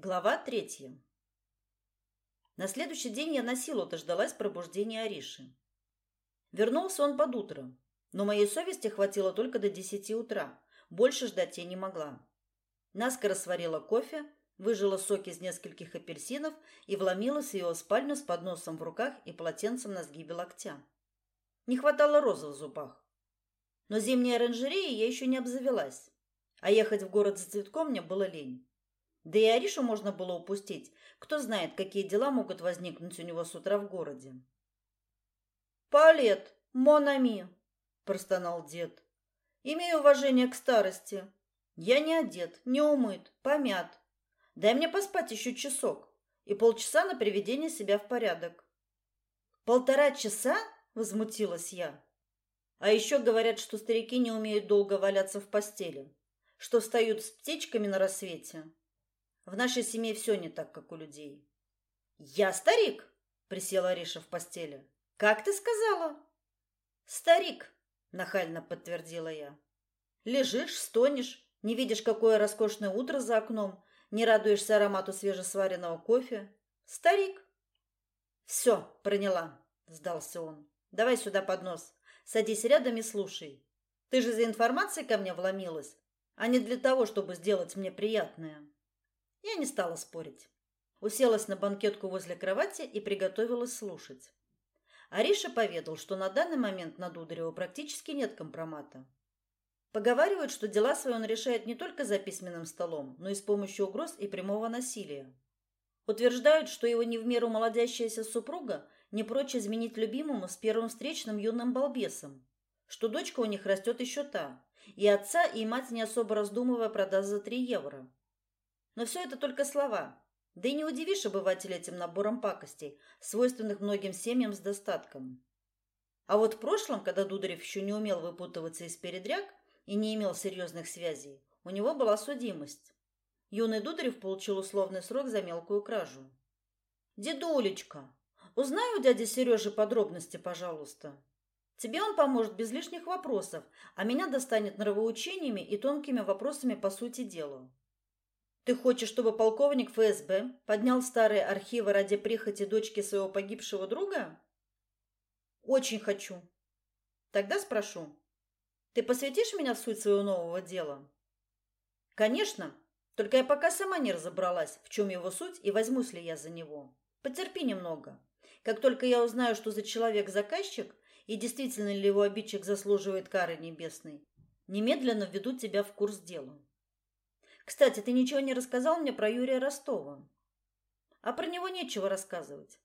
Глава третья. На следующий день я на силу дождалась пробуждения Ариши. Вернулся он под утро, но моей совести хватило только до десяти утра. Больше ждать я не могла. Наскоро сварила кофе, выжила сок из нескольких апельсинов и вломилась в его спальню с подносом в руках и полотенцем на сгибе локтя. Не хватало розы в зубах. Но зимней оранжереей я еще не обзавелась, а ехать в город за цветком мне было лень. Да и Аришу можно было упустить. Кто знает, какие дела могут возникнуть у него с утра в городе. «Палет, Монами!» – простонал дед. «Имею уважение к старости. Я не одет, не умыт, помят. Дай мне поспать еще часок и полчаса на приведение себя в порядок». «Полтора часа?» – возмутилась я. «А еще говорят, что старики не умеют долго валяться в постели, что встают с птичками на рассвете, в нашей семье все не так, как у людей. Я старик, присела Ариша в постели. Как ты сказала? Старик, нахально подтвердила я. Лежишь, стонешь, не видишь, какое роскошное утро за окном, не радуешься аромату свежесваренного кофе. Старик. Все, проняла, сдался он. Давай сюда поднос. Садись рядом и слушай. Ты же за информацией ко мне вломилась, а не для того, чтобы сделать мне приятное. Я не стала спорить. Уселась на банкетку возле кровати и приготовилась слушать. Ариша поведал, что на данный момент на Дударева практически нет компромата. Поговаривают, что дела свои он решает не только за письменным столом, но и с помощью угроз и прямого насилия. Утверждают, что его не в меру молодящаяся супруга не прочь изменить любимому с первым встречным юным балбесом, что дочка у них растет еще та, и отца, и мать не особо раздумывая продаст за три евро. Но все это только слова. Да и не удивишь обывателя этим набором пакостей, свойственных многим семьям с достатком. А вот в прошлом, когда Дударев еще не умел выпутываться из передряг и не имел серьезных связей, у него была судимость. Юный Дударев получил условный срок за мелкую кражу. «Дедулечка, узнай у дяди Сережи подробности, пожалуйста. Тебе он поможет без лишних вопросов, а меня достанет нравоучениями и тонкими вопросами по сути дела. Ты хочешь, чтобы полковник ФСБ поднял старые архивы ради прихоти дочки своего погибшего друга? Очень хочу. Тогда спрошу. Ты посвятишь меня в суть своего нового дела? Конечно, только я пока сама не разобралась, в чем его суть и возьмусь ли я за него. Потерпи немного. Как только я узнаю, что за человек заказчик и действительно ли его обидчик заслуживает кары небесной, немедленно введу тебя в курс дела. Кстати, ты ничего не рассказал мне про Юрия Ростова. А про него нечего рассказывать.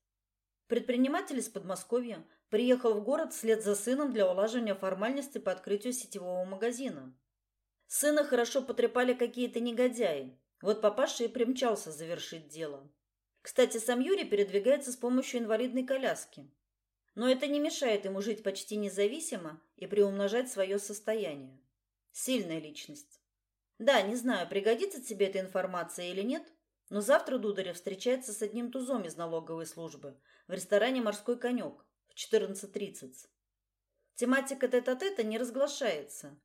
Предприниматель из Подмосковья приехал в город вслед за сыном для улаживания формальностей по открытию сетевого магазина. Сына хорошо потрепали какие-то негодяи. Вот папаша и примчался завершить дело. Кстати, сам Юрий передвигается с помощью инвалидной коляски. Но это не мешает ему жить почти независимо и приумножать свое состояние. Сильная личность. Да, не знаю, пригодится тебе эта информация или нет, но завтра Дударев встречается с одним тузом из налоговой службы в ресторане «Морской конек» в 14.30. Тематика тет-а-тета не разглашается,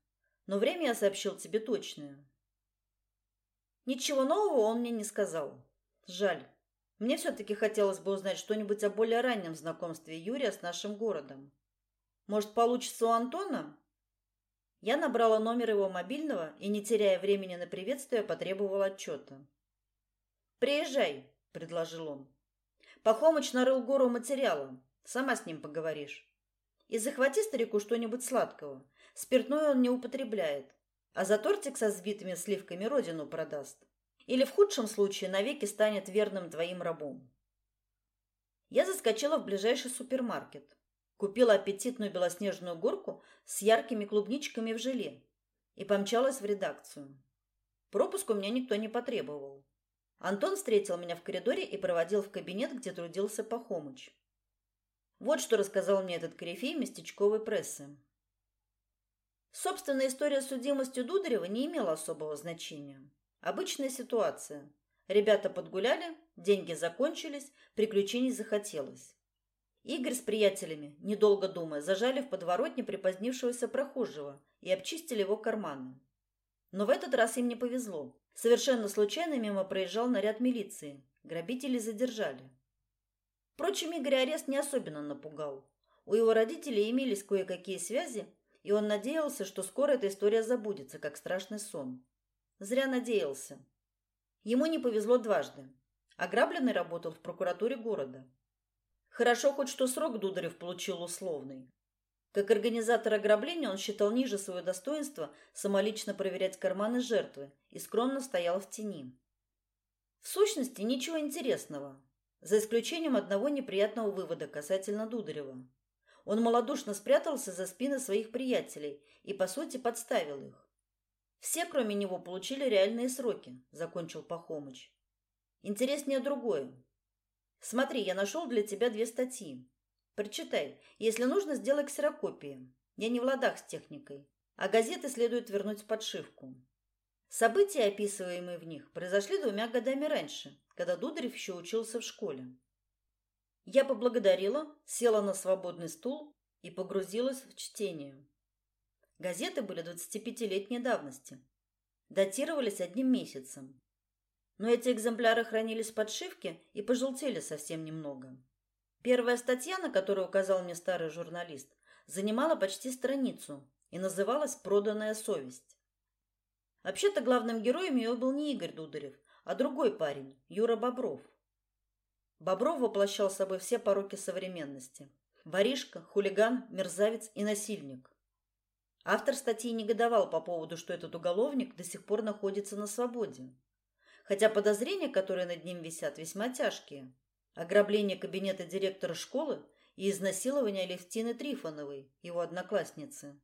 но время я сообщил тебе точное. Ничего нового он мне не сказал. Жаль. Мне все-таки хотелось бы узнать что-нибудь о более раннем знакомстве Юрия с нашим городом. Может, получится у Антона? Я набрала номер его мобильного и, не теряя времени на приветствие, потребовала отчета. «Приезжай», — предложил он. «Пахомыч нарыл гору материала. Сама с ним поговоришь. И захвати старику что-нибудь сладкого. Спиртное он не употребляет. А за тортик со сбитыми сливками родину продаст. Или в худшем случае навеки станет верным твоим рабом». Я заскочила в ближайший супермаркет. Купила аппетитную белоснежную горку с яркими клубничками в желе и помчалась в редакцию. Пропуск у меня никто не потребовал. Антон встретил меня в коридоре и проводил в кабинет, где трудился Пахомыч. Вот что рассказал мне этот корифей местечковой прессы. Собственная история с судимостью Дударева не имела особого значения. Обычная ситуация. Ребята подгуляли, деньги закончились, приключений захотелось. Игорь с приятелями, недолго думая, зажали в подворотне припозднившегося прохожего и обчистили его карманы. Но в этот раз им не повезло. Совершенно случайно мимо проезжал наряд милиции. Грабители задержали. Впрочем, Игоря арест не особенно напугал. У его родителей имелись кое-какие связи, и он надеялся, что скоро эта история забудется, как страшный сон. Зря надеялся. Ему не повезло дважды. Ограбленный работал в прокуратуре города. Хорошо хоть что срок Дударев получил условный. Как организатор ограбления он считал ниже свое достоинство самолично проверять карманы жертвы и скромно стоял в тени. В сущности, ничего интересного, за исключением одного неприятного вывода касательно Дударева. Он малодушно спрятался за спины своих приятелей и, по сути, подставил их. Все, кроме него, получили реальные сроки, закончил Пахомыч. Интереснее другое. Смотри, я нашел для тебя две статьи. Прочитай. Если нужно, сделай ксерокопии. Я не в ладах с техникой. А газеты следует вернуть в подшивку. События, описываемые в них, произошли двумя годами раньше, когда Дударев еще учился в школе. Я поблагодарила, села на свободный стул и погрузилась в чтение. Газеты были 25-летней давности. Датировались одним месяцем. Но эти экземпляры хранились в подшивке и пожелтели совсем немного. Первая статья, на которую указал мне старый журналист, занимала почти страницу и называлась «Проданная совесть». Вообще-то главным героем ее был не Игорь Дударев, а другой парень, Юра Бобров. Бобров воплощал собой все пороки современности. Воришка, хулиган, мерзавец и насильник. Автор статьи негодовал по поводу, что этот уголовник до сих пор находится на свободе. Хотя подозрения, которые над ним висят, весьма тяжкие. Ограбление кабинета директора школы и изнасилование Левтины Трифоновой, его одноклассницы.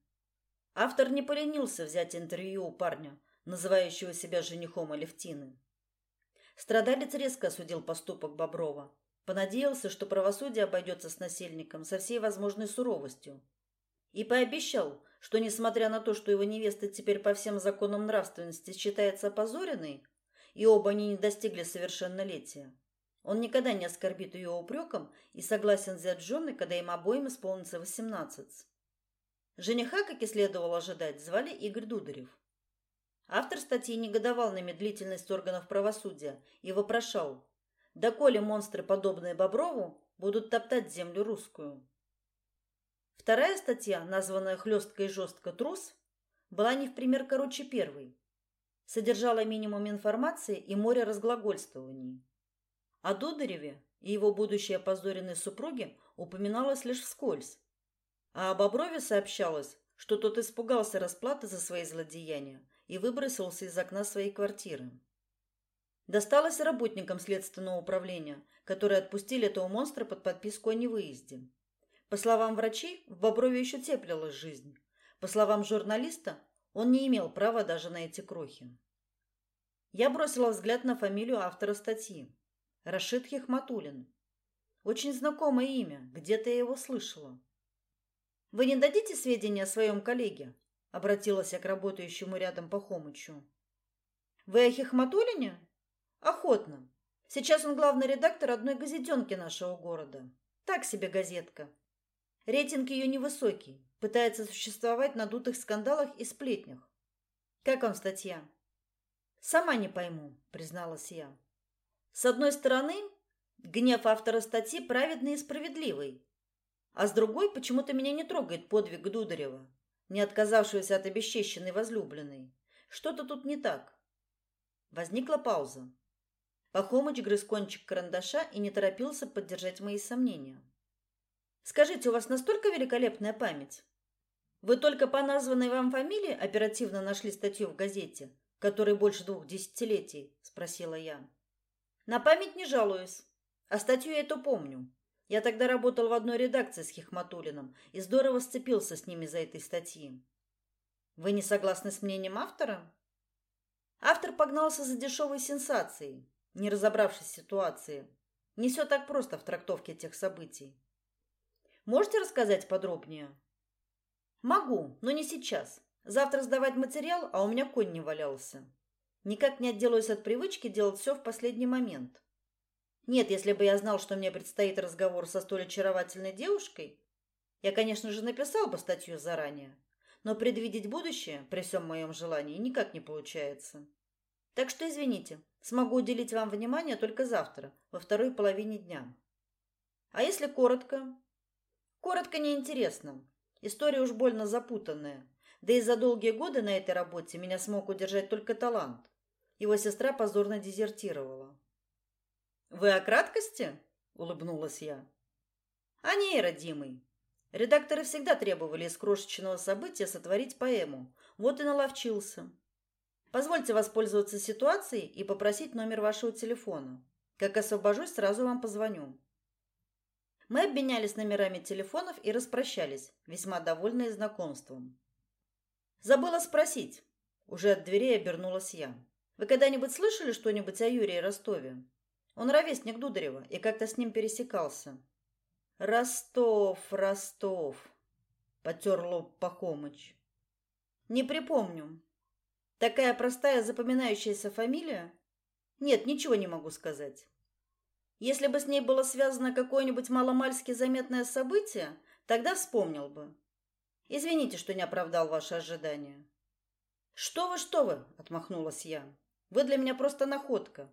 Автор не поленился взять интервью у парня, называющего себя женихом Алевтины. Страдалец резко осудил поступок Боброва, понадеялся, что правосудие обойдется с насильником со всей возможной суровостью, и пообещал, что, несмотря на то, что его невеста теперь по всем законам нравственности считается опозоренной, и оба они не достигли совершеннолетия, он никогда не оскорбит ее упреком и согласен взять жены, когда им обоим исполнится восемнадцать. Жениха, как и следовало ожидать, звали Игорь Дударев. Автор статьи негодовал на медлительность органов правосудия и вопрошал, доколе монстры, подобные Боброву, будут топтать землю русскую. Вторая статья, названная хлестко и жестко «Трус», была не в пример короче первой. Содержала минимум информации и море разглагольствований. О Дудареве и его будущей опозоренной супруге упоминалось лишь вскользь. А об Боброве сообщалось, что тот испугался расплаты за свои злодеяния и выбросился из окна своей квартиры. Досталось работникам следственного управления, которые отпустили этого монстра под подписку о невыезде. По словам врачей, в Боброве еще теплилась жизнь. По словам журналиста, он не имел права даже на эти крохи. Я бросила взгляд на фамилию автора статьи. Рашид Хихматулин. Очень знакомое имя, где-то я его слышала. Вы не дадите сведения о своем коллеге? обратилась я к работающему рядом Пахомычу. Вы о Хихматулине? Охотно. Сейчас он главный редактор одной газетенки нашего города. Так себе газетка. Рейтинг ее невысокий, пытается существовать на дутых скандалах и сплетнях. Как вам статья? Сама не пойму, призналась я. С одной стороны, гнев автора статьи праведный и справедливый, а с другой почему-то меня не трогает подвиг Дударева не отказавшегося от обесчещенной возлюбленной. Что-то тут не так. Возникла пауза. Пахомыч грыз кончик карандаша и не торопился поддержать мои сомнения. Скажите, у вас настолько великолепная память? Вы только по названной вам фамилии оперативно нашли статью в газете, которой больше двух десятилетий, спросила я. На память не жалуюсь, а статью я эту помню. Я тогда работал в одной редакции с Хихматулиным и здорово сцепился с ними за этой статьи. Вы не согласны с мнением автора? Автор погнался за дешевой сенсацией, не разобравшись в ситуации. Не все так просто в трактовке этих событий. Можете рассказать подробнее? Могу, но не сейчас. Завтра сдавать материал, а у меня конь не валялся. Никак не отделаюсь от привычки делать все в последний момент. Нет, если бы я знал, что мне предстоит разговор со столь очаровательной девушкой, я, конечно же, написал бы статью заранее, но предвидеть будущее при всем моем желании никак не получается. Так что извините, смогу уделить вам внимание только завтра, во второй половине дня. А если коротко? Коротко неинтересно. История уж больно запутанная. Да и за долгие годы на этой работе меня смог удержать только талант. Его сестра позорно дезертировала. «Вы о краткости?» – улыбнулась я. «О ней, родимый. Редакторы всегда требовали из крошечного события сотворить поэму. Вот и наловчился. Позвольте воспользоваться ситуацией и попросить номер вашего телефона. Как освобожусь, сразу вам позвоню». Мы обменялись номерами телефонов и распрощались, весьма довольные знакомством. Забыла спросить. Уже от дверей обернулась я. Вы когда-нибудь слышали что-нибудь о Юрии Ростове? Он ровесник Дударева и как-то с ним пересекался. Ростов, Ростов, потер лоб Пахомыч. Не припомню. Такая простая запоминающаяся фамилия? Нет, ничего не могу сказать. Если бы с ней было связано какое-нибудь маломальски заметное событие, тогда вспомнил бы. Извините, что не оправдал ваши ожидания. Что вы, что вы, отмахнулась я. Вы для меня просто находка.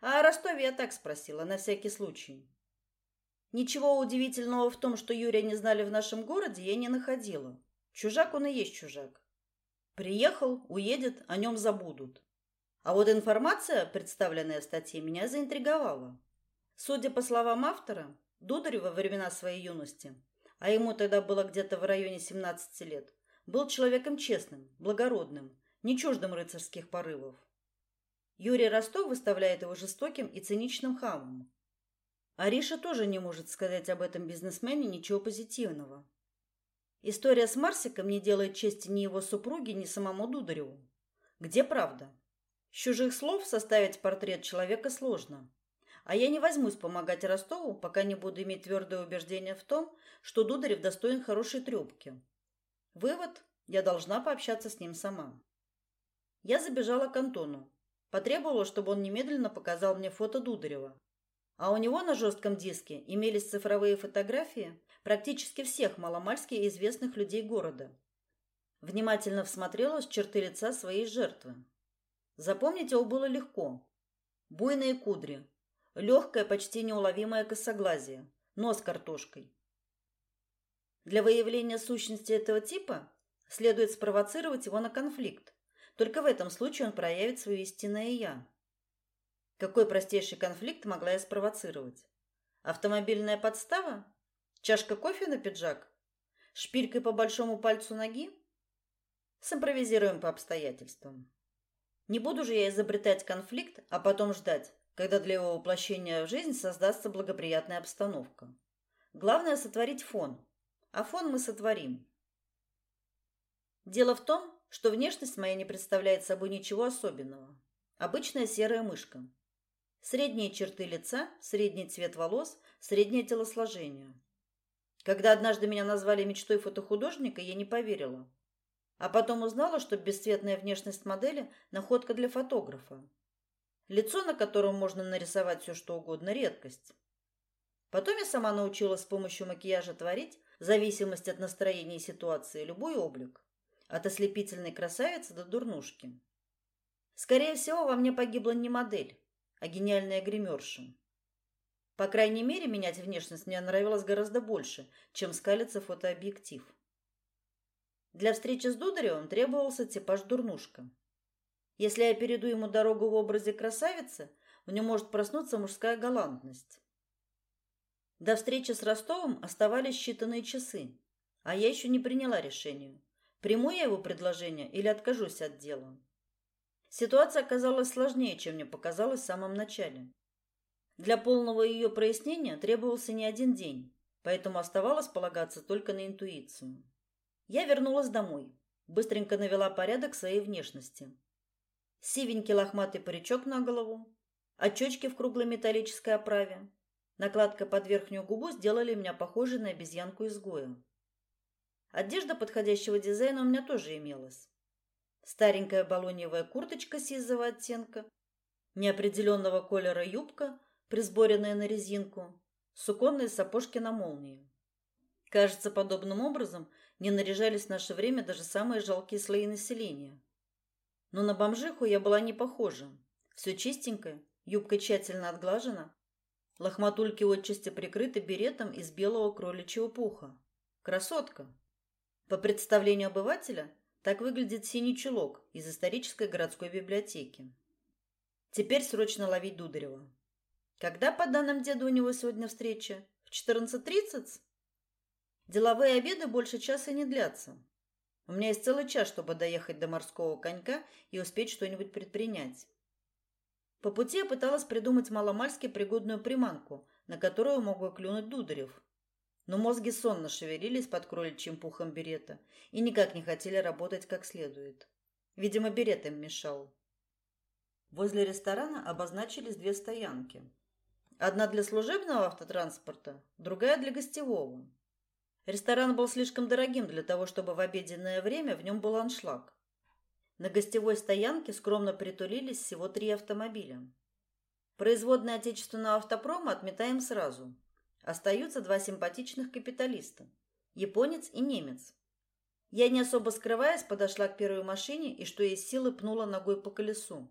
А о Ростове я так спросила, на всякий случай. Ничего удивительного в том, что Юрия не знали в нашем городе, я не находила. Чужак он и есть чужак. Приехал, уедет, о нем забудут. А вот информация, представленная в меня заинтриговала. Судя по словам автора, Дударь во времена своей юности, а ему тогда было где-то в районе 17 лет, был человеком честным, благородным, не чуждым рыцарских порывов. Юрий Ростов выставляет его жестоким и циничным хамом. Ариша тоже не может сказать об этом бизнесмене ничего позитивного. История с Марсиком не делает чести ни его супруге, ни самому Дудареву. Где правда? С чужих слов составить портрет человека сложно. А я не возьмусь помогать Ростову, пока не буду иметь твердое убеждение в том, что Дударев достоин хорошей трёпки. Вывод – я должна пообщаться с ним сама. Я забежала к Антону, Потребовала, чтобы он немедленно показал мне фото Дударева. А у него на жестком диске имелись цифровые фотографии практически всех маломальски известных людей города. Внимательно всмотрелась в черты лица своей жертвы. Запомнить его было легко. Буйные кудри, легкое, почти неуловимое косоглазие, нос картошкой. Для выявления сущности этого типа следует спровоцировать его на конфликт, только в этом случае он проявит свое истинное «я». Какой простейший конфликт могла я спровоцировать? Автомобильная подстава? Чашка кофе на пиджак? Шпилькой по большому пальцу ноги? Симпровизируем по обстоятельствам. Не буду же я изобретать конфликт, а потом ждать, когда для его воплощения в жизнь создастся благоприятная обстановка. Главное сотворить фон. А фон мы сотворим. Дело в том, что внешность моя не представляет собой ничего особенного. Обычная серая мышка. Средние черты лица, средний цвет волос, среднее телосложение. Когда однажды меня назвали мечтой фотохудожника, я не поверила. А потом узнала, что бесцветная внешность модели – находка для фотографа. Лицо, на котором можно нарисовать все, что угодно – редкость. Потом я сама научилась с помощью макияжа творить, в зависимости от настроения и ситуации, любой облик. От ослепительной красавицы до дурнушки. Скорее всего, во мне погибла не модель, а гениальная гримерша. По крайней мере, менять внешность мне нравилось гораздо больше, чем скалиться фотообъектив. Для встречи с Дударевым требовался типаж дурнушка. Если я перейду ему дорогу в образе красавицы, в нем может проснуться мужская галантность. До встречи с Ростовым оставались считанные часы, а я еще не приняла решение. Приму я его предложение или откажусь от дела? Ситуация оказалась сложнее, чем мне показалось в самом начале. Для полного ее прояснения требовался не один день, поэтому оставалось полагаться только на интуицию. Я вернулась домой, быстренько навела порядок своей внешности. Сивенький лохматый паричок на голову, очечки в круглой металлической оправе, накладка под верхнюю губу сделали меня похожей на обезьянку-изгоя. Одежда подходящего дизайна у меня тоже имелась. Старенькая балоньевая курточка сизого оттенка, неопределенного колера юбка, присборенная на резинку, суконные сапожки на молнии. Кажется, подобным образом не наряжались в наше время даже самые жалкие слои населения. Но на бомжиху я была не похожа. Все чистенькое, юбка тщательно отглажена, лохматульки отчасти прикрыты беретом из белого кроличьего пуха. Красотка. По представлению обывателя, так выглядит синий чулок из исторической городской библиотеки. Теперь срочно ловить Дударева. Когда, по данным деда, у него сегодня встреча? В 14.30? Деловые обеды больше часа не длятся. У меня есть целый час, чтобы доехать до морского конька и успеть что-нибудь предпринять. По пути я пыталась придумать маломальски пригодную приманку, на которую мог бы клюнуть Дударев. Но мозги сонно шевелились под кроличьим пухом берета и никак не хотели работать как следует. Видимо, берет им мешал. Возле ресторана обозначились две стоянки. Одна для служебного автотранспорта, другая для гостевого. Ресторан был слишком дорогим для того, чтобы в обеденное время в нем был аншлаг. На гостевой стоянке скромно притулились всего три автомобиля. Производные отечественного автопрома отметаем сразу. Остаются два симпатичных капиталиста – японец и немец. Я, не особо скрываясь, подошла к первой машине и, что есть силы, пнула ногой по колесу.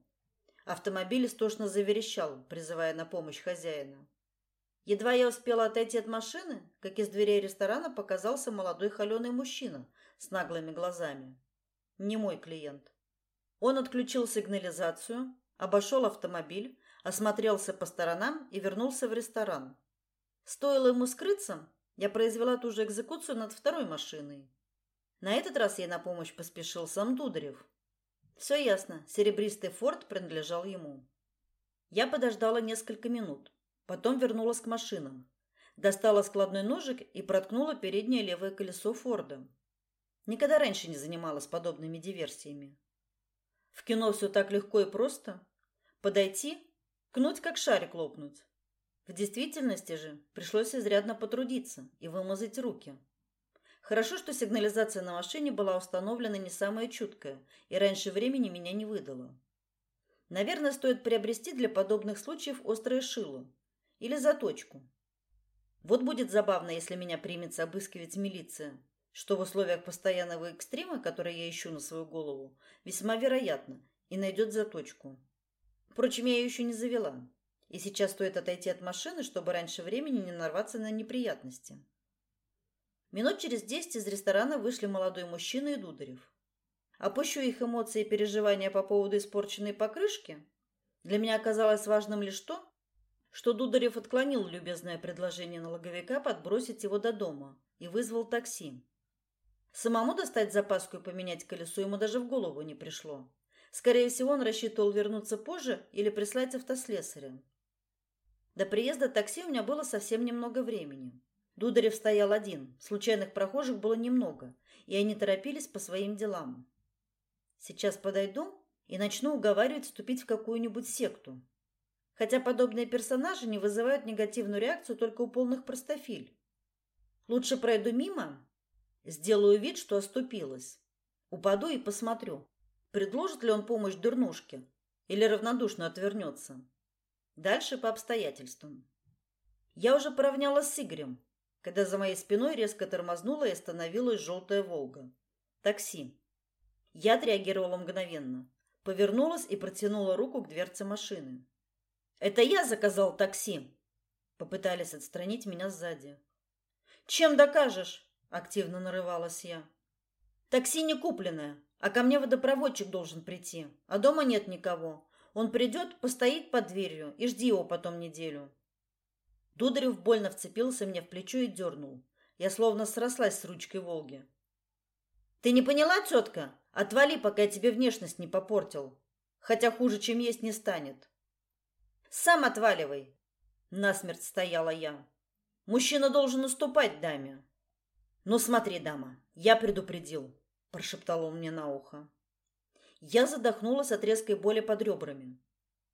Автомобиль истошно заверещал, призывая на помощь хозяина. Едва я успела отойти от машины, как из дверей ресторана показался молодой холеный мужчина с наглыми глазами. Не мой клиент. Он отключил сигнализацию, обошел автомобиль, осмотрелся по сторонам и вернулся в ресторан. Стоило ему скрыться, я произвела ту же экзекуцию над второй машиной. На этот раз ей на помощь поспешил сам Дударев. Все ясно, серебристый форт принадлежал ему. Я подождала несколько минут. Потом вернулась к машинам. Достала складной ножик и проткнула переднее левое колесо Форда. Никогда раньше не занималась подобными диверсиями. В кино все так легко и просто. Подойти, кнуть как шарик лопнуть. В действительности же пришлось изрядно потрудиться и вымазать руки. Хорошо, что сигнализация на машине была установлена не самая чуткая и раньше времени меня не выдала. Наверное, стоит приобрести для подобных случаев острое шило или заточку. Вот будет забавно, если меня примется обыскивать милиция, что в условиях постоянного экстрима, который я ищу на свою голову, весьма вероятно, и найдет заточку. Впрочем, я ее еще не завела, и сейчас стоит отойти от машины, чтобы раньше времени не нарваться на неприятности. Минут через десять из ресторана вышли молодой мужчина и Дударев. Опущу их эмоции и переживания по поводу испорченной покрышки. Для меня оказалось важным лишь то, что Дударев отклонил любезное предложение налоговика подбросить его до дома и вызвал такси. Самому достать запаску и поменять колесо ему даже в голову не пришло. Скорее всего, он рассчитывал вернуться позже или прислать автослесаря. До приезда такси у меня было совсем немного времени. Дударев стоял один, случайных прохожих было немного, и они торопились по своим делам. Сейчас подойду и начну уговаривать вступить в какую-нибудь секту, хотя подобные персонажи не вызывают негативную реакцию только у полных простофиль. Лучше пройду мимо, сделаю вид, что оступилась, упаду и посмотрю, предложит ли он помощь дурнушке или равнодушно отвернется. Дальше по обстоятельствам. Я уже поравнялась с Игорем, когда за моей спиной резко тормознула и остановилась желтая «Волга». Такси. Я отреагировала мгновенно. Повернулась и протянула руку к дверце машины. Это я заказал такси. Попытались отстранить меня сзади. Чем докажешь? Активно нарывалась я. Такси не купленное, а ко мне водопроводчик должен прийти, а дома нет никого. Он придет, постоит под дверью и жди его потом неделю. Дударев больно вцепился мне в плечо и дернул. Я словно срослась с ручкой Волги. Ты не поняла, тетка? Отвали, пока я тебе внешность не попортил. Хотя хуже, чем есть, не станет. Сам отваливай. Насмерть стояла я. Мужчина должен уступать даме. Ну смотри, дама, я предупредил, прошептал он мне на ухо. Я задохнулась от резкой боли под ребрами.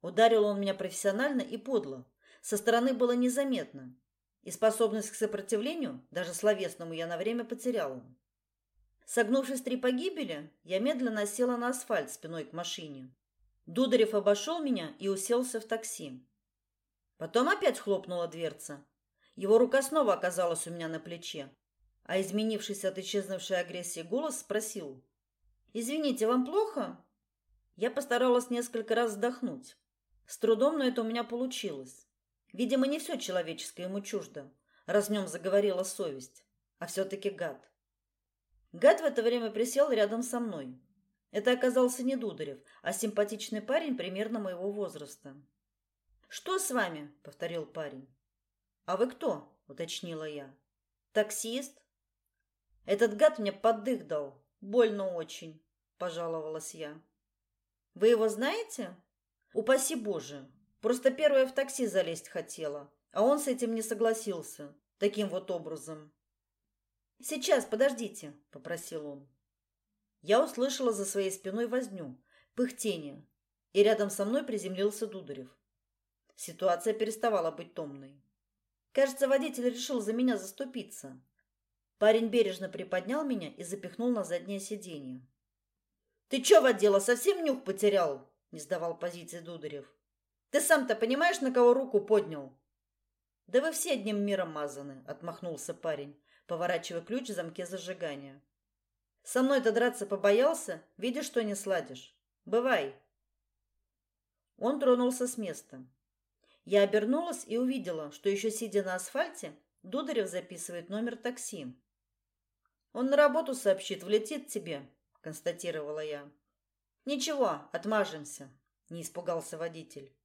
Ударил он меня профессионально и подло. Со стороны было незаметно, и способность к сопротивлению, даже словесному, я на время потеряла. Согнувшись три погибели, я медленно села на асфальт спиной к машине. Дударев обошел меня и уселся в такси. Потом опять хлопнула дверца. Его рука снова оказалась у меня на плече, а изменившийся от исчезнувшей агрессии голос спросил: "Извините, вам плохо?" Я постаралась несколько раз вздохнуть. С трудом, но это у меня получилось. Видимо, не все человеческое ему чуждо, раз в нем заговорила совесть. А все-таки гад. Гад в это время присел рядом со мной. Это оказался не Дударев, а симпатичный парень примерно моего возраста. «Что с вами?» — повторил парень. «А вы кто?» — уточнила я. «Таксист?» «Этот гад мне поддых дал. Больно очень», — пожаловалась я. «Вы его знаете?» «Упаси Боже. Просто первая в такси залезть хотела, а он с этим не согласился. Таким вот образом». «Сейчас, подождите», — попросил он. Я услышала за своей спиной возню, пыхтение, и рядом со мной приземлился Дударев. Ситуация переставала быть томной. Кажется, водитель решил за меня заступиться. Парень бережно приподнял меня и запихнул на заднее сиденье. «Ты чё, водила, совсем нюх потерял?» – не сдавал позиции Дударев. «Ты сам-то понимаешь, на кого руку поднял?» «Да вы все одним миром мазаны», – отмахнулся парень, поворачивая ключ в замке зажигания. «Со мной-то драться побоялся? Видишь, что не сладишь? Бывай!» Он тронулся с места. Я обернулась и увидела, что еще сидя на асфальте, Дударев записывает номер такси. Он на работу сообщит, влетит тебе, констатировала я. Ничего, отмажемся, не испугался водитель.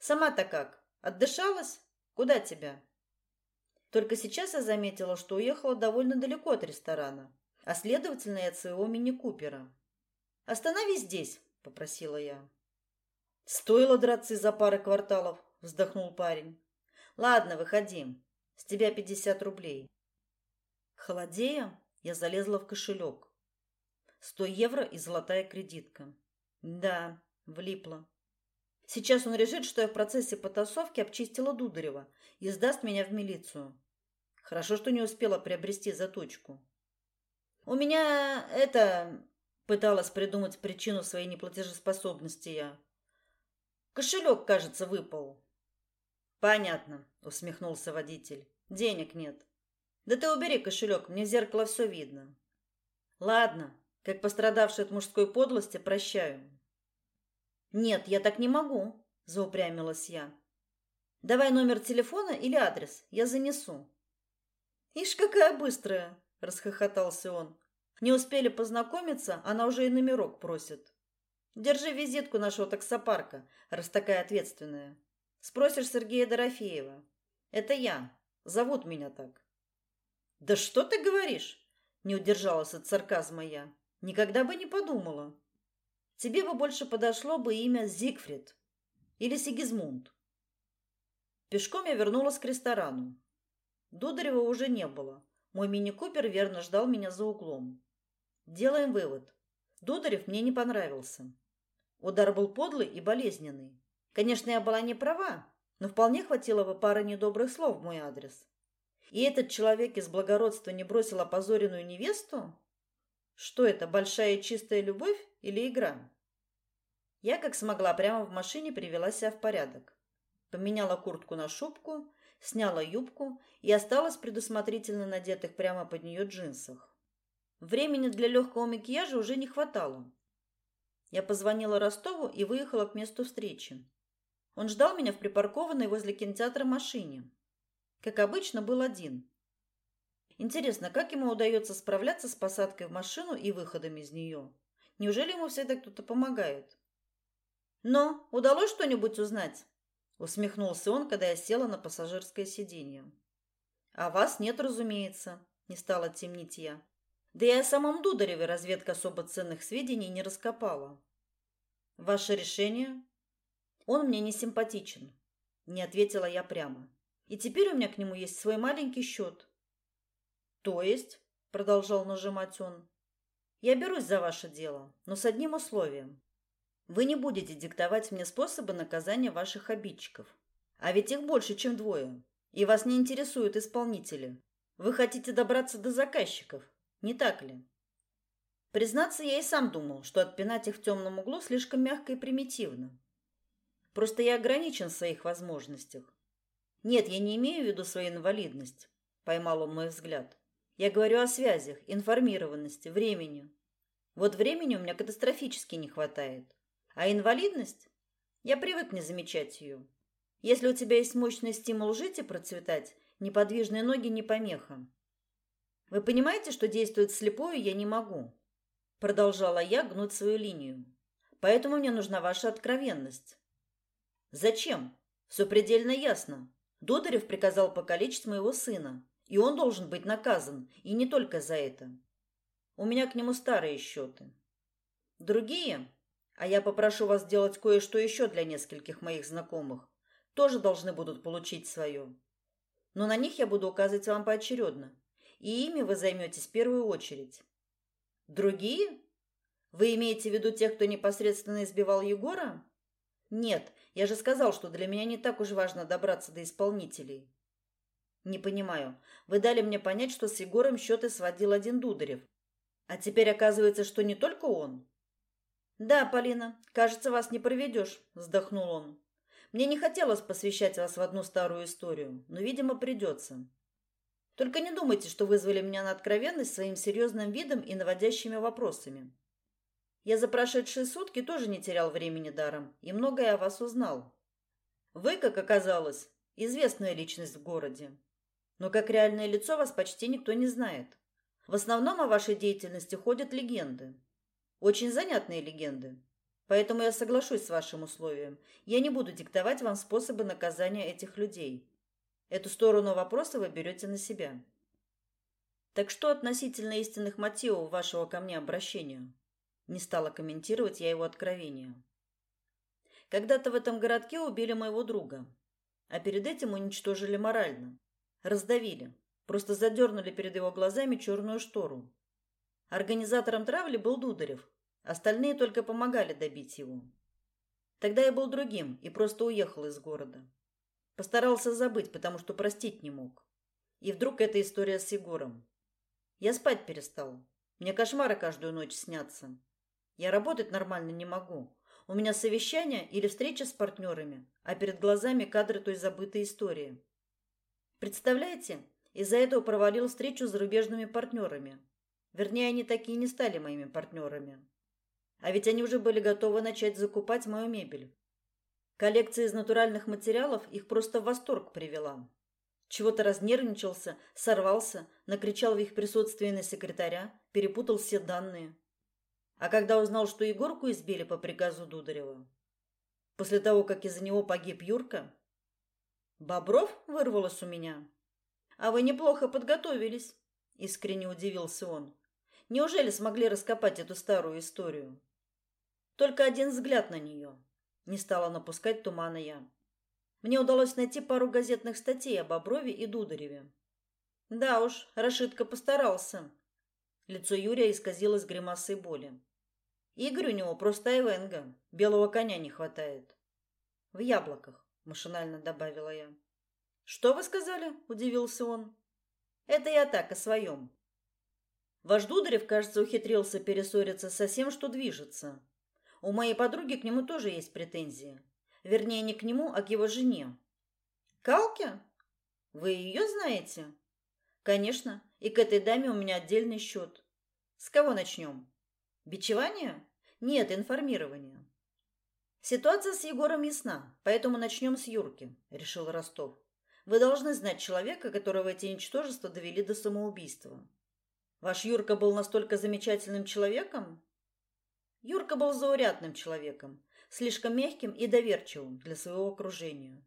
Сама-то как? Отдышалась? Куда тебя? Только сейчас я заметила, что уехала довольно далеко от ресторана, а следовательно и от своего мини-купера. Остановись здесь, попросила я. Стоило драться из-за пары кварталов, вздохнул парень. Ладно, выходи. С тебя пятьдесят рублей. Холодея, я залезла в кошелек. Сто евро и золотая кредитка. Да, влипла. Сейчас он решит, что я в процессе потасовки обчистила Дударева и сдаст меня в милицию. Хорошо, что не успела приобрести заточку. У меня это пыталась придумать причину своей неплатежеспособности я. Кошелек, кажется, выпал. Понятно, усмехнулся водитель. Денег нет. Да ты убери кошелек, мне в зеркало все видно. Ладно, как пострадавший от мужской подлости, прощаю. Нет, я так не могу, заупрямилась я. Давай номер телефона или адрес, я занесу. Ишь, какая быстрая, расхохотался он. Не успели познакомиться, она уже и номерок просит. Держи визитку нашего таксопарка, раз такая ответственная. Спросишь Сергея Дорофеева. Это я. Зовут меня так. Да что ты говоришь? Не удержалась от сарказма я. Никогда бы не подумала. Тебе бы больше подошло бы имя Зигфрид или Сигизмунд. Пешком я вернулась к ресторану. Дударева уже не было. Мой мини-купер верно ждал меня за углом. Делаем вывод. Дударев мне не понравился. Удар был подлый и болезненный. Конечно, я была не права, но вполне хватило бы пары недобрых слов в мой адрес. И этот человек из благородства не бросил опозоренную невесту? Что это, большая чистая любовь или игра? Я, как смогла, прямо в машине привела себя в порядок. Поменяла куртку на шубку, сняла юбку и осталась предусмотрительно надетых прямо под нее джинсах. Времени для легкого макияжа уже не хватало. Я позвонила Ростову и выехала к месту встречи. Он ждал меня в припаркованной возле кинотеатра машине. Как обычно, был один. Интересно, как ему удается справляться с посадкой в машину и выходом из нее? Неужели ему всегда кто-то помогает? Но удалось что-нибудь узнать? Усмехнулся он, когда я села на пассажирское сиденье. А вас нет, разумеется, не стала темнить я. Да и о самом Дудареве разведка особо ценных сведений не раскопала. Ваше решение? Он мне не симпатичен, не ответила я прямо. И теперь у меня к нему есть свой маленький счет. То есть, продолжал нажимать он, я берусь за ваше дело, но с одним условием. Вы не будете диктовать мне способы наказания ваших обидчиков. А ведь их больше, чем двое. И вас не интересуют исполнители. Вы хотите добраться до заказчиков, не так ли? Признаться, я и сам думал, что отпинать их в темном углу слишком мягко и примитивно. Просто я ограничен в своих возможностях. Нет, я не имею в виду свою инвалидность, поймал он мой взгляд. Я говорю о связях, информированности, времени. Вот времени у меня катастрофически не хватает. А инвалидность? Я привык не замечать ее. Если у тебя есть мощный стимул жить и процветать, неподвижные ноги не помеха. Вы понимаете, что действовать слепую я не могу? Продолжала я гнуть свою линию. Поэтому мне нужна ваша откровенность. Зачем? Все предельно ясно. Дударев приказал покалечить моего сына, и он должен быть наказан, и не только за это. У меня к нему старые счеты. Другие, а я попрошу вас сделать кое-что еще для нескольких моих знакомых, тоже должны будут получить свое. Но на них я буду указывать вам поочередно, и ими вы займетесь в первую очередь. Другие? Вы имеете в виду тех, кто непосредственно избивал Егора? Нет, я же сказал, что для меня не так уж важно добраться до исполнителей. Не понимаю. Вы дали мне понять, что с Егором счеты сводил один Дударев. А теперь оказывается, что не только он. Да, Полина, кажется, вас не проведешь, вздохнул он. Мне не хотелось посвящать вас в одну старую историю, но, видимо, придется. Только не думайте, что вызвали меня на откровенность своим серьезным видом и наводящими вопросами. Я за прошедшие сутки тоже не терял времени даром и многое о вас узнал. Вы, как оказалось, известная личность в городе. Но как реальное лицо вас почти никто не знает. В основном о вашей деятельности ходят легенды. Очень занятные легенды. Поэтому я соглашусь с вашим условием. Я не буду диктовать вам способы наказания этих людей. Эту сторону вопроса вы берете на себя. Так что относительно истинных мотивов вашего ко мне обращения? Не стала комментировать я его откровение. Когда-то в этом городке убили моего друга, а перед этим уничтожили морально. Раздавили, просто задернули перед его глазами черную штору. Организатором травли был Дударев, остальные только помогали добить его. Тогда я был другим и просто уехал из города. Постарался забыть, потому что простить не мог. И вдруг эта история с Егором. Я спать перестал. Мне кошмары каждую ночь снятся. Я работать нормально не могу. У меня совещание или встреча с партнерами, а перед глазами кадры той забытой истории. Представляете, из-за этого провалил встречу с зарубежными партнерами. Вернее, они такие не стали моими партнерами. А ведь они уже были готовы начать закупать мою мебель. Коллекция из натуральных материалов их просто в восторг привела. Чего-то разнервничался, сорвался, накричал в их присутствии на секретаря, перепутал все данные. А когда узнал, что Егорку избили по приказу Дударева, после того, как из-за него погиб Юрка, Бобров вырвалось у меня. А вы неплохо подготовились, искренне удивился он. Неужели смогли раскопать эту старую историю? Только один взгляд на нее. Не стала напускать тумана я. Мне удалось найти пару газетных статей о Боброве и Дудареве. Да уж, Рашидка постарался. Лицо Юрия исказилось гримасой боли. Игорь у него просто Эвенга. Белого коня не хватает. В яблоках, машинально добавила я. Что вы сказали? удивился он. Это я так о своем. Ваш Дударев, кажется, ухитрился перессориться со всем, что движется. У моей подруги к нему тоже есть претензии. Вернее, не к нему, а к его жене. Калке? Вы ее знаете? Конечно, и к этой даме у меня отдельный счет. С кого начнем? Бичевание? Нет, информирование. Ситуация с Егором ясна, поэтому начнем с Юрки, решил Ростов. Вы должны знать человека, которого эти ничтожества довели до самоубийства. Ваш Юрка был настолько замечательным человеком? Юрка был заурядным человеком, слишком мягким и доверчивым для своего окружения.